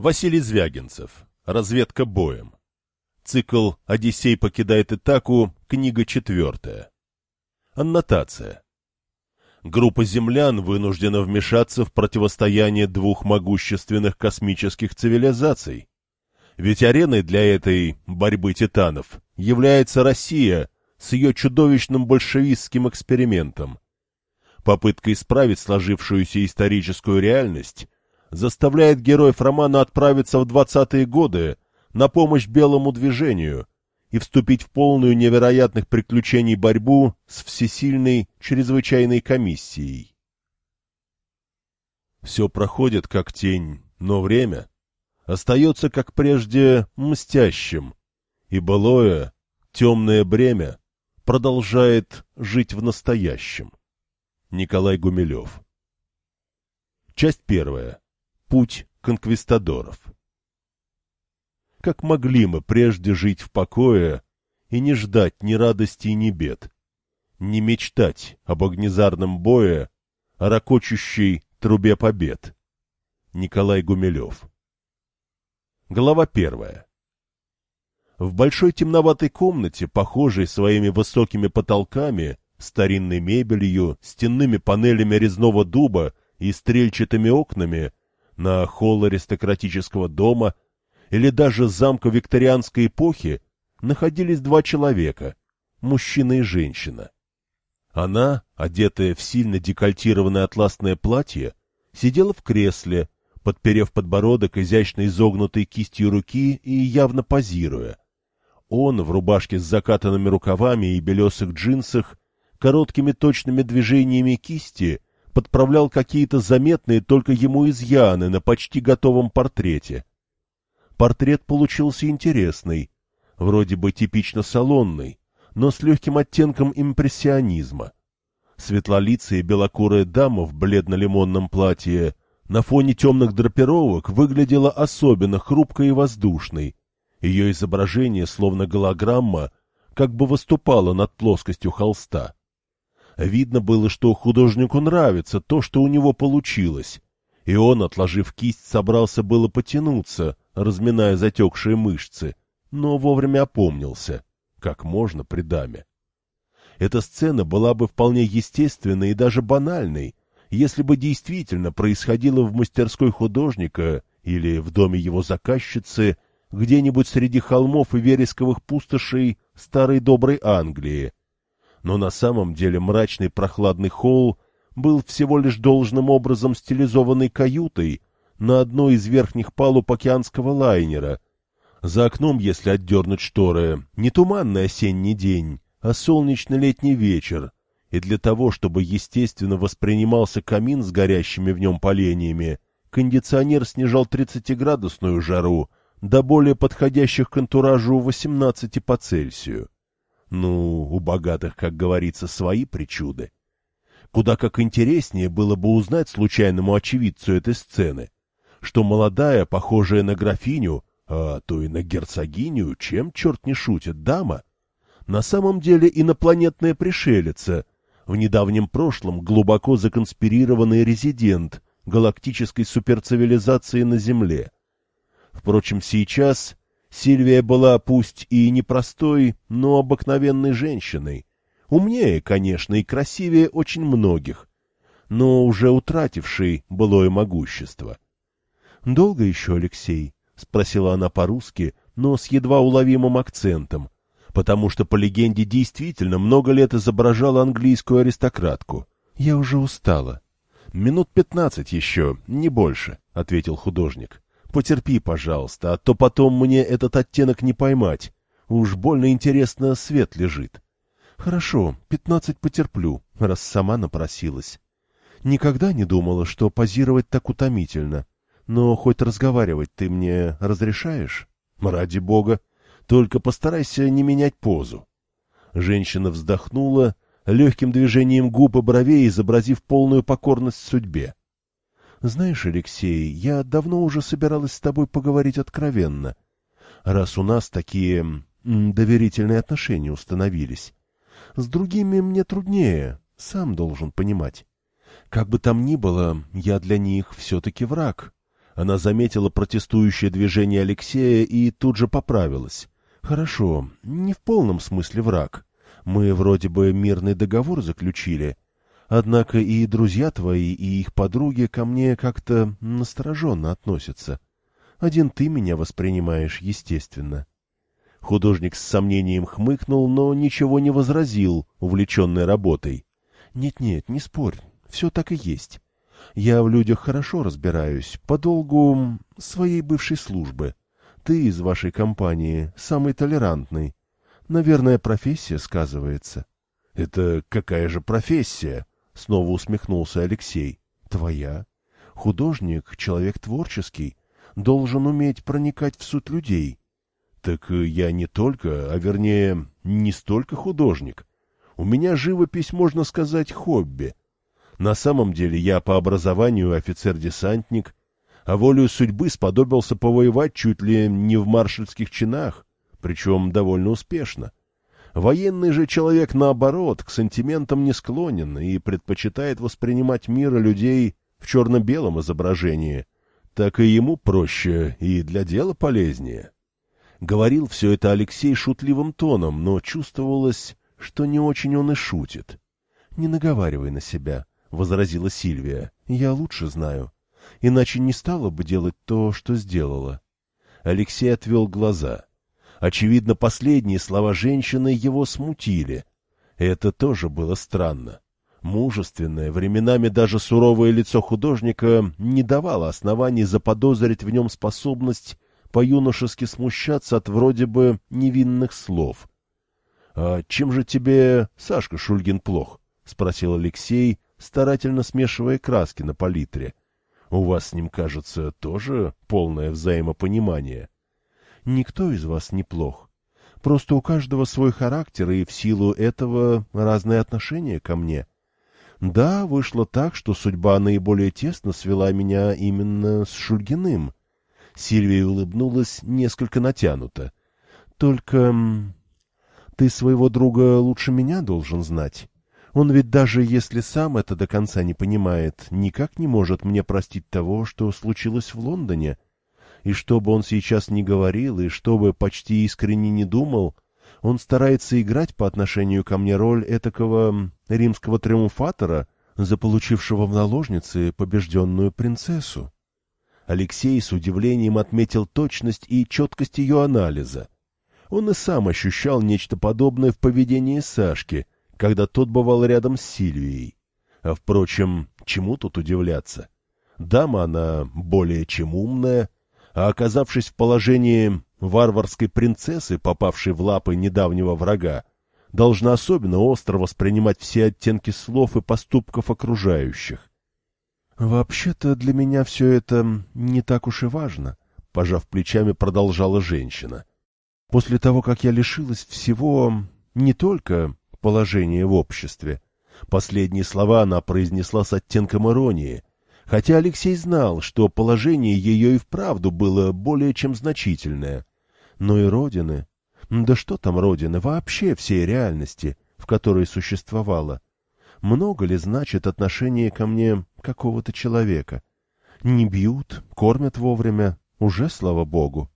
Василий Звягинцев. Разведка боем. Цикл «Одиссей покидает Итаку», книга четвертая. Аннотация. Группа землян вынуждена вмешаться в противостояние двух могущественных космических цивилизаций. Ведь ареной для этой борьбы титанов является Россия с ее чудовищным большевистским экспериментом. Попытка исправить сложившуюся историческую реальность заставляет героев романа отправиться в двадцатые годы на помощь белому движению и вступить в полную невероятных приключений борьбу с всесильной чрезвычайной комиссией. Все проходит как тень, но время остается, как прежде, мстящим, и былое, темное бремя продолжает жить в настоящем. Николай Гумилев Часть первая. Путь конквистадоров. Как могли мы прежде жить в покое и не ждать ни радости, ни бед, не мечтать об огнезарном бое, о ракочущей трубе побед. Николай Гумилев. Глава первая. В большой темноватой комнате, похожей своими высокими потолками, старинной мебелью, стенными панелями резного дуба и стрельчатыми окнами, на холл аристократического дома — или даже замка викторианской эпохи находились два человека – мужчина и женщина. Она, одетая в сильно декольтированное атласное платье, сидела в кресле, подперев подбородок изящно изогнутой кистью руки и явно позируя. Он в рубашке с закатанными рукавами и белесых джинсах короткими точными движениями кисти подправлял какие-то заметные только ему изъяны на почти готовом портрете. Портрет получился интересный, вроде бы типично салонный, но с легким оттенком импрессионизма. Светлолицая белокурая дама в бледно-лимонном платье на фоне темных драпировок выглядела особенно хрупкой и воздушной. Ее изображение, словно голограмма, как бы выступало над плоскостью холста. Видно было, что художнику нравится то, что у него получилось, и он, отложив кисть, собрался было потянуться, разминая затекшие мышцы, но вовремя опомнился, как можно при даме. Эта сцена была бы вполне естественной и даже банальной, если бы действительно происходила в мастерской художника или в доме его заказчицы где-нибудь среди холмов и вересковых пустошей старой доброй Англии. Но на самом деле мрачный прохладный холл был всего лишь должным образом стилизованной каютой, на одной из верхних палуб океанского лайнера. За окном, если отдернуть шторы, не туманный осенний день, а солнечный летний вечер, и для того, чтобы естественно воспринимался камин с горящими в нем поленьями, кондиционер снижал 30-градусную жару до более подходящих к антуражу 18 по Цельсию. Ну, у богатых, как говорится, свои причуды. Куда как интереснее было бы узнать случайному очевидцу этой сцены — что молодая, похожая на графиню, а то и на герцогиню, чем черт не шутит, дама, на самом деле инопланетная пришелица, в недавнем прошлом глубоко законспирированный резидент галактической суперцивилизации на Земле. Впрочем, сейчас Сильвия была пусть и непростой, но обыкновенной женщиной, умнее, конечно, и красивее очень многих, но уже утратившей былое могущество. — Долго еще, Алексей? — спросила она по-русски, но с едва уловимым акцентом, потому что, по легенде, действительно много лет изображала английскую аристократку. — Я уже устала. — Минут пятнадцать еще, не больше, — ответил художник. — Потерпи, пожалуйста, а то потом мне этот оттенок не поймать. Уж больно интересно свет лежит. — Хорошо, пятнадцать потерплю, раз сама напросилась. Никогда не думала, что позировать так утомительно. Но хоть разговаривать ты мне разрешаешь? Ради бога. Только постарайся не менять позу. Женщина вздохнула, легким движением губ и бровей изобразив полную покорность судьбе. — Знаешь, Алексей, я давно уже собиралась с тобой поговорить откровенно. Раз у нас такие доверительные отношения установились. С другими мне труднее, сам должен понимать. Как бы там ни было, я для них все-таки враг. Она заметила протестующее движение Алексея и тут же поправилась. «Хорошо, не в полном смысле враг. Мы вроде бы мирный договор заключили. Однако и друзья твои, и их подруги ко мне как-то настороженно относятся. Один ты меня воспринимаешь, естественно». Художник с сомнением хмыкнул, но ничего не возразил, увлеченный работой. «Нет-нет, не спорь, все так и есть. Я в людях хорошо разбираюсь, по долгу своей бывшей службы. Ты из вашей компании самый толерантный. Наверное, профессия сказывается. — Это какая же профессия? — снова усмехнулся Алексей. — Твоя. Художник, человек творческий, должен уметь проникать в суть людей. — Так я не только, а вернее, не столько художник. У меня живопись, можно сказать, хобби. На самом деле я по образованию офицер-десантник, а волею судьбы сподобился повоевать чуть ли не в маршальских чинах, причем довольно успешно. Военный же человек, наоборот, к сантиментам не склонен и предпочитает воспринимать мир людей в черно-белом изображении. Так и ему проще и для дела полезнее. Говорил все это Алексей шутливым тоном, но чувствовалось, что не очень он и шутит. — Не наговаривай на себя, — возразила Сильвия. — Я лучше знаю. Иначе не стала бы делать то, что сделала. Алексей отвел глаза. Очевидно, последние слова женщины его смутили. Это тоже было странно. Мужественное, временами даже суровое лицо художника не давало оснований заподозрить в нем способность по-юношески смущаться от вроде бы невинных слов. — А чем же тебе Сашка Шульгин плох? — спросил Алексей, старательно смешивая краски на палитре. У вас с ним, кажется, тоже полное взаимопонимание. Никто из вас не плох. Просто у каждого свой характер, и в силу этого разные отношения ко мне. Да, вышло так, что судьба наиболее тесно свела меня именно с Шульгиным. Сильвия улыбнулась несколько натянуто. Только ты своего друга лучше меня должен знать. Он ведь даже если сам это до конца не понимает, никак не может мне простить того, что случилось в Лондоне. И что бы он сейчас ни говорил, и что бы почти искренне не думал, он старается играть по отношению ко мне роль этакого римского триумфатора, заполучившего в наложнице побежденную принцессу. Алексей с удивлением отметил точность и четкость ее анализа. Он и сам ощущал нечто подобное в поведении Сашки — когда тот бывал рядом с Сильвией. А, впрочем, чему тут удивляться? Дама она более чем умная, а оказавшись в положении варварской принцессы, попавшей в лапы недавнего врага, должна особенно остро воспринимать все оттенки слов и поступков окружающих. «Вообще-то для меня все это не так уж и важно», — пожав плечами, продолжала женщина. «После того, как я лишилась всего, не только положение в обществе. Последние слова она произнесла с оттенком иронии, хотя Алексей знал, что положение ее и вправду было более чем значительное. Но и родины... Да что там родины, вообще всей реальности, в которой существовала. Много ли значит отношение ко мне какого-то человека? Не бьют, кормят вовремя, уже слава богу.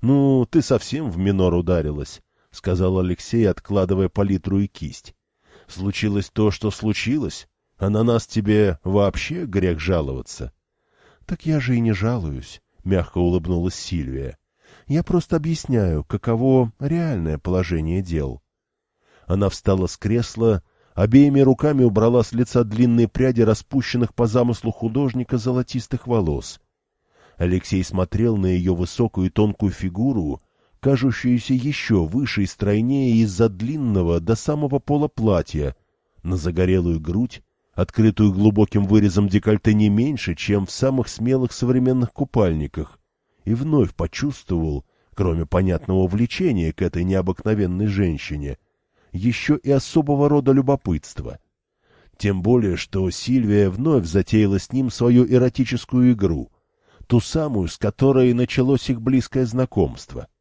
Ну, ты совсем в минор ударилась. — сказал Алексей, откладывая палитру и кисть. — Случилось то, что случилось, а на нас тебе вообще грех жаловаться. — Так я же и не жалуюсь, — мягко улыбнулась Сильвия. — Я просто объясняю, каково реальное положение дел. Она встала с кресла, обеими руками убрала с лица длинные пряди распущенных по замыслу художника золотистых волос. Алексей смотрел на ее высокую и тонкую фигуру, кажущуюся еще выше и стройнее из-за длинного до самого пола платья, на загорелую грудь, открытую глубоким вырезом декольте не меньше, чем в самых смелых современных купальниках, и вновь почувствовал, кроме понятного влечения к этой необыкновенной женщине, еще и особого рода любопытства. Тем более, что Сильвия вновь затеяла с ним свою эротическую игру, ту самую, с которой началось их близкое знакомство —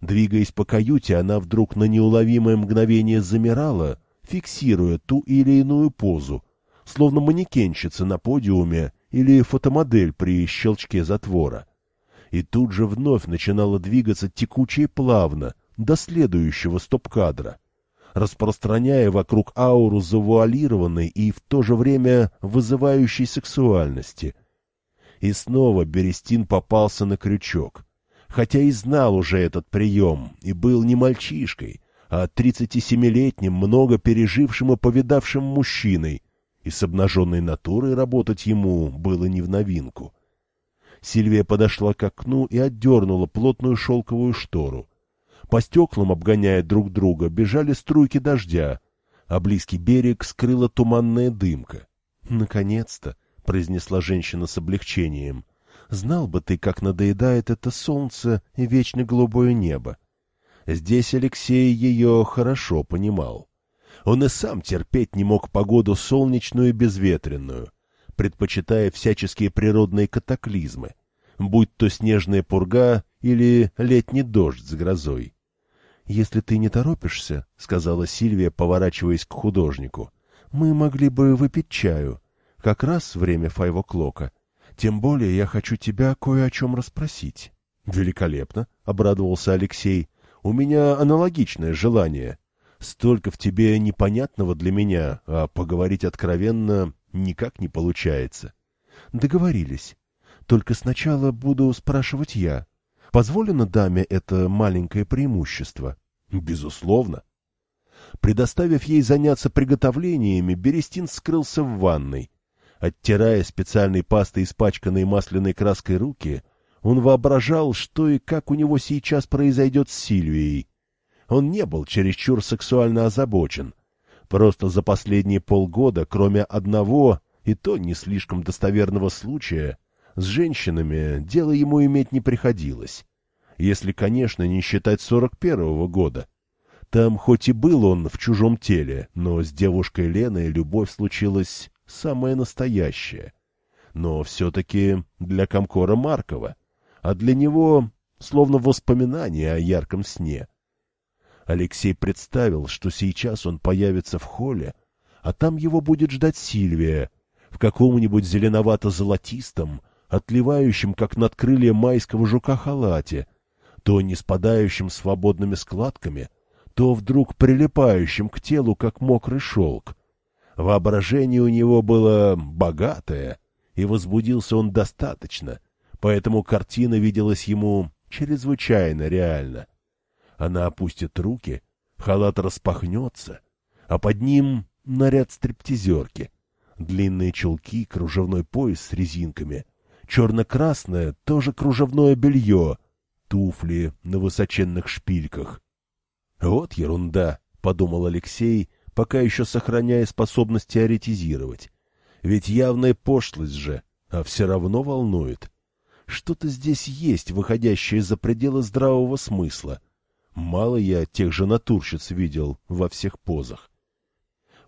Двигаясь по каюте, она вдруг на неуловимое мгновение замирала, фиксируя ту или иную позу, словно манекенщица на подиуме или фотомодель при щелчке затвора. И тут же вновь начинала двигаться текуче и плавно, до следующего стоп-кадра, распространяя вокруг ауру завуалированной и в то же время вызывающей сексуальности. И снова Берестин попался на крючок, хотя и знал уже этот прием, и был не мальчишкой, а тридцати семилетним много пережившим и повидавшим мужчиной, и с обнаженной натурой работать ему было не в новинку. Сильвия подошла к окну и отдернула плотную шелковую штору. По стеклам, обгоняя друг друга, бежали струйки дождя, а близкий берег скрыла туманная дымка. «Наконец-то!» — произнесла женщина с облегчением. «Знал бы ты, как надоедает это солнце и вечно голубое небо!» Здесь Алексей ее хорошо понимал. Он и сам терпеть не мог погоду солнечную и безветренную, предпочитая всяческие природные катаклизмы, будь то снежная пурга или летний дождь с грозой. «Если ты не торопишься, — сказала Сильвия, поворачиваясь к художнику, — мы могли бы выпить чаю, как раз время файвоклока. Тем более я хочу тебя кое о чем расспросить». «Великолепно!» — обрадовался Алексей. «У меня аналогичное желание. Столько в тебе непонятного для меня, а поговорить откровенно никак не получается. Договорились. Только сначала буду спрашивать я. Позволено даме это маленькое преимущество? Безусловно. Предоставив ей заняться приготовлениями, Берестин скрылся в ванной. Оттирая специальной пастой испачканной масляной краской руки, он воображал, что и как у него сейчас произойдет с Сильвией, он не был чересчур сексуально озабочен. Просто за последние полгода, кроме одного, и то не слишком достоверного случая, с женщинами дело ему иметь не приходилось. Если, конечно, не считать сорок первого года. Там хоть и был он в чужом теле, но с девушкой Леной любовь случилась самая настоящая. Но все-таки для Комкора Маркова, а для него словно воспоминание о ярком сне — Алексей представил, что сейчас он появится в холле, а там его будет ждать Сильвия в каком-нибудь зеленовато-золотистом, отливающем, как над крылья майского жука халате, то не спадающим свободными складками, то вдруг прилипающим к телу, как мокрый шелк. Воображение у него было богатое, и возбудился он достаточно, поэтому картина виделась ему чрезвычайно реально. Она опустит руки, халат распахнется, а под ним наряд стриптизерки. Длинные чулки, кружевной пояс с резинками, черно-красное, тоже кружевное белье, туфли на высоченных шпильках. «Вот ерунда», — подумал Алексей, пока еще сохраняя способность теоретизировать. «Ведь явная пошлость же, а все равно волнует. Что-то здесь есть, выходящее за пределы здравого смысла. Мало я тех же натурщиц видел во всех позах.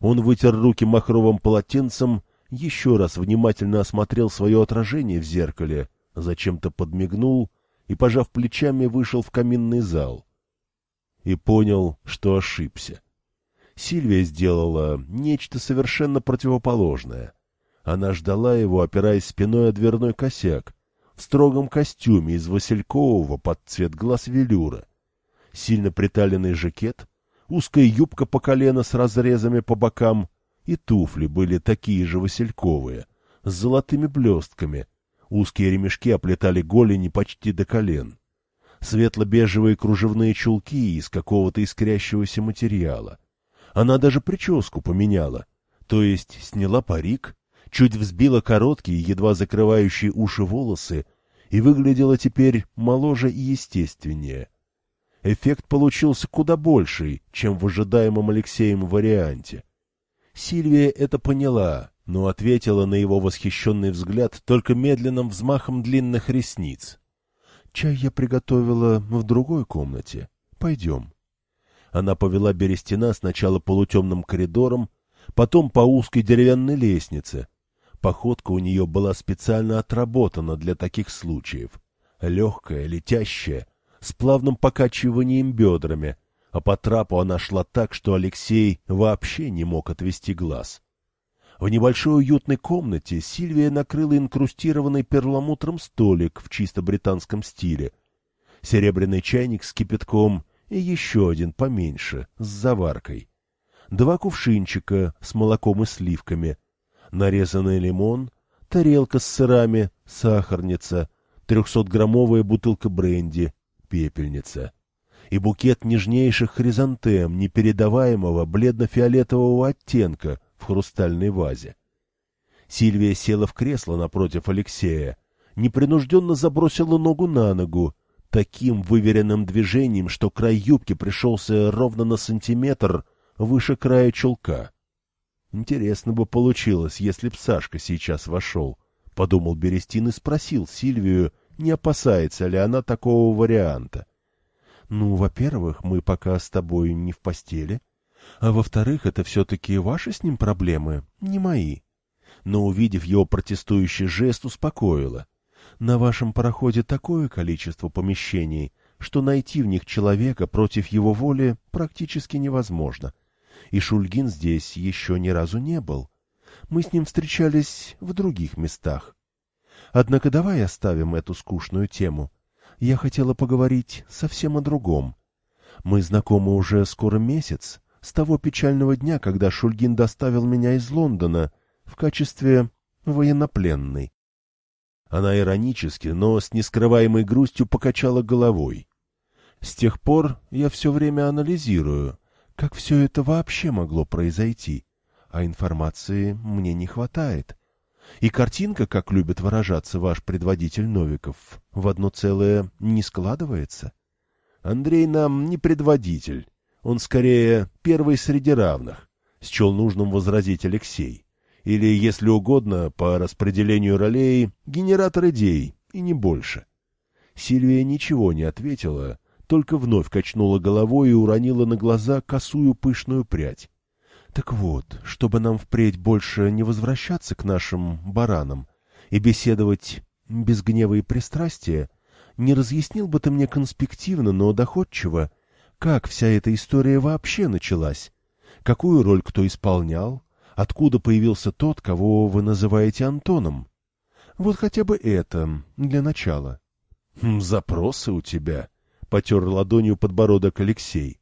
Он вытер руки махровым полотенцем, еще раз внимательно осмотрел свое отражение в зеркале, зачем-то подмигнул и, пожав плечами, вышел в каминный зал. И понял, что ошибся. Сильвия сделала нечто совершенно противоположное. Она ждала его, опираясь спиной о дверной косяк, в строгом костюме из василькового под цвет глаз велюра сильно приталенный жакет, узкая юбка по колено с разрезами по бокам, и туфли были такие же васильковые, с золотыми блестками. Узкие ремешки оплетали голени почти до колен. Светло-бежевые кружевные чулки из какого-то искрящегося материала. Она даже прическу поменяла, то есть сняла парик, чуть взбила короткие, едва закрывающие уши волосы и выглядела теперь моложе и естественнее эффект получился куда больший, чем в ожидаемом Алексеем варианте. Сильвия это поняла, но ответила на его восхищенный взгляд только медленным взмахом длинных ресниц. «Чай я приготовила в другой комнате. Пойдем». Она повела Берестина сначала полутемным коридором, потом по узкой деревянной лестнице. Походка у нее была специально отработана для таких случаев. Легкая, летящая, с плавным покачиванием бедрами, а по трапу она шла так, что Алексей вообще не мог отвести глаз. В небольшой уютной комнате Сильвия накрыла инкрустированный перламутром столик в чисто британском стиле, серебряный чайник с кипятком и еще один поменьше, с заваркой, два кувшинчика с молоком и сливками, нарезанный лимон, тарелка с сырами, сахарница, трехсотграммовая бутылка бренди, пепельница и букет нежнейших хризантем непередаваемого бледно-фиолетового оттенка в хрустальной вазе. Сильвия села в кресло напротив Алексея, непринужденно забросила ногу на ногу, таким выверенным движением, что край юбки пришелся ровно на сантиметр выше края чулка. Интересно бы получилось, если б Сашка сейчас вошел, — подумал Берестин и спросил Сильвию, не опасается ли она такого варианта. Ну, во-первых, мы пока с тобой не в постели. А во-вторых, это все-таки ваши с ним проблемы, не мои. Но, увидев его протестующий жест, успокоила. На вашем пароходе такое количество помещений, что найти в них человека против его воли практически невозможно. И Шульгин здесь еще ни разу не был. Мы с ним встречались в других местах. Однако давай оставим эту скучную тему я хотела поговорить совсем о другом. Мы знакомы уже скоро месяц, с того печального дня, когда Шульгин доставил меня из Лондона в качестве военнопленной. Она иронически, но с нескрываемой грустью покачала головой. С тех пор я все время анализирую, как все это вообще могло произойти, а информации мне не хватает. И картинка, как любит выражаться ваш предводитель Новиков, в одно целое не складывается. Андрей нам не предводитель, он скорее первый среди равных, счел нужным возразить Алексей. Или, если угодно, по распределению ролей, генератор идей, и не больше. Сильвия ничего не ответила, только вновь качнула головой и уронила на глаза косую пышную прядь. Так вот, чтобы нам впредь больше не возвращаться к нашим баранам и беседовать без гнева и пристрастия, не разъяснил бы ты мне конспективно, но доходчиво, как вся эта история вообще началась, какую роль кто исполнял, откуда появился тот, кого вы называете Антоном. Вот хотя бы это, для начала. «Хм, — Запросы у тебя, — потер ладонью подбородок Алексей.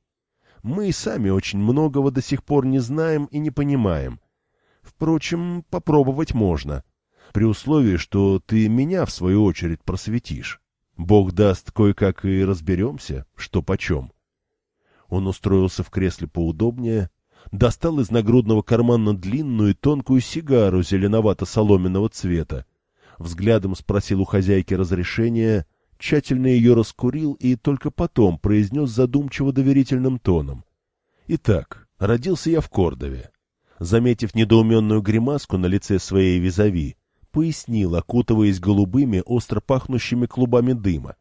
Мы и сами очень многого до сих пор не знаем и не понимаем. Впрочем, попробовать можно, при условии, что ты меня, в свою очередь, просветишь. Бог даст, кое-как и разберемся, что почем. Он устроился в кресле поудобнее, достал из нагрудного кармана длинную и тонкую сигару зеленовато-соломенного цвета, взглядом спросил у хозяйки разрешения — тщательно ее раскурил и только потом произнес задумчиво доверительным тоном. «Итак, родился я в Кордове». Заметив недоуменную гримаску на лице своей визави, пояснил, окутываясь голубыми, остро пахнущими клубами дыма.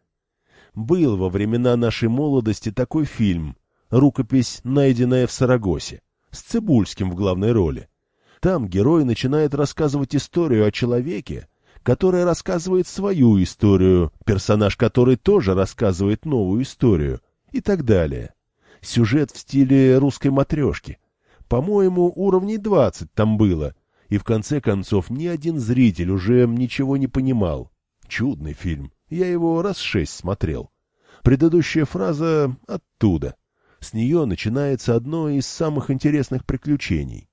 Был во времена нашей молодости такой фильм «Рукопись, найденная в Сарагосе», с Цибульским в главной роли. Там герой начинает рассказывать историю о человеке, которая рассказывает свою историю, персонаж которой тоже рассказывает новую историю и так далее. Сюжет в стиле русской матрешки. По-моему, уровней двадцать там было, и в конце концов ни один зритель уже ничего не понимал. Чудный фильм, я его раз шесть смотрел. Предыдущая фраза оттуда. С нее начинается одно из самых интересных приключений.